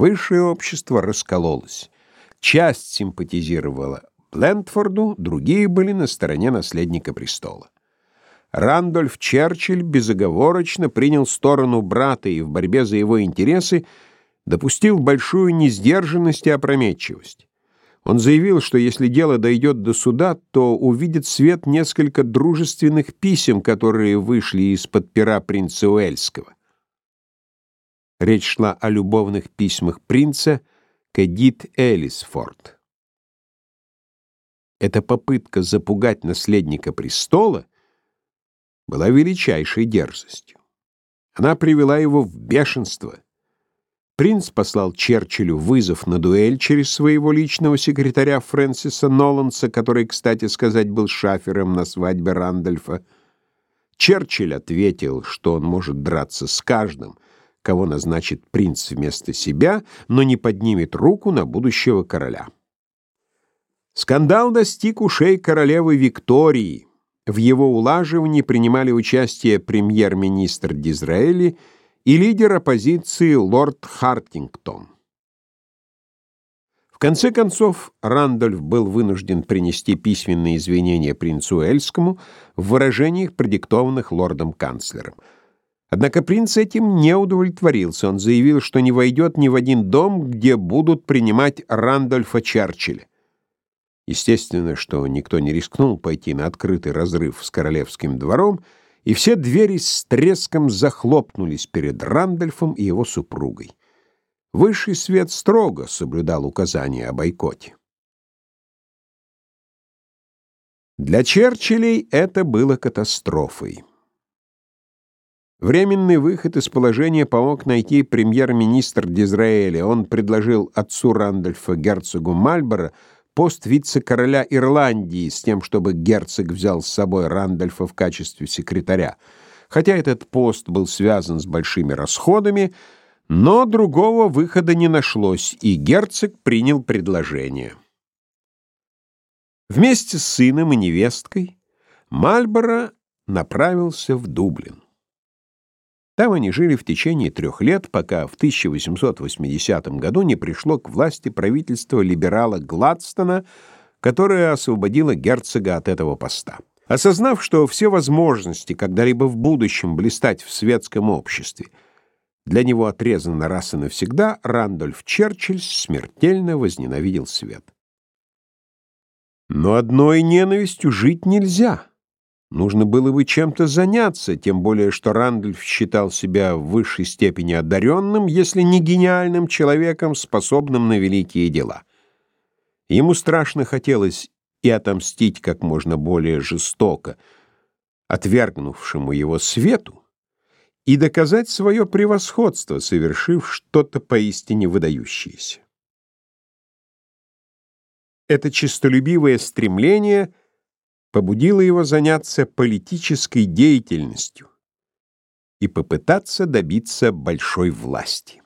Высшее общество раскололось. Часть симпатизировала Блентфорду, другие были на стороне наследника престола. Рандольф Черчилль безоговорочно принял сторону брата и в борьбе за его интересы допустил большую несдержанность и опрометчивость. Он заявил, что если дело дойдет до суда, то увидит свет несколько дружественных писем, которые вышли из-под пера принца Уэльского. Речь шла о любовных письмах принца к Эдит Элисфорд. Эта попытка запугать наследника престола была величайшей дерзостью. Она привела его в бешенство. Принц послал Черчиллю вызов на дуэль через своего личного секретаря Фрэнсиса Ноланса, который, кстати сказать, был шафером на свадьбе Рандольфа. Черчилль ответил, что он может драться с каждым, кого назначит принц вместо себя, но не поднимет руку на будущего короля. Скандал достиг ушей королевы Виктории. В его улаживании принимали участие премьер-министр Дизраэли и лидер оппозиции лорд Хартингтон. В конце концов, Рандольф был вынужден принести письменные извинения принцу Эльскому в выражениях, продиктованных лордом-канцлером. Однако принц этим не удовлетворился. Он заявил, что не войдет ни в один дом, где будут принимать Рандольфа Черчилля. Естественно, что никто не рискнул пойти на открытый разрыв с королевским двором, и все двери с треском захлопнулись перед Рандольфом и его супругой. Высший свет строго соблюдал указания о бойкоте. Для Черчиллей это было катастрофой. Временный выход из положения помог найти премьер-министр Дизраэля. Он предложил отцу Рандольфа, герцогу Мальборо, пост вице-короля Ирландии с тем, чтобы герцог взял с собой Рандольфа в качестве секретаря. Хотя этот пост был связан с большими расходами, но другого выхода не нашлось, и герцог принял предложение. Вместе с сыном и невесткой Мальборо направился в Дублин. Там они жили в течение трех лет, пока в 1880 году не пришло к власти правительство либерала Гладстона, которое освободило герцога от этого поста. Осознав, что все возможности когда-либо в будущем блистать в светском обществе для него отрезаны раз и навсегда, Рандольф Черчилль смертельно возненавидел свет. Но одной ненавистью жить нельзя. Нужно было бы чем-то заняться, тем более что Рандольф считал себя в высшей степени одаренным, если не гениальным человеком, способным на великие дела. Ему страшно хотелось и отомстить как можно более жестоко, отвергнувшему его свету, и доказать свое превосходство, совершив что-то поистине выдающееся. Это честолюбивое стремление — побудило его заняться политической деятельностью и попытаться добиться большой власти.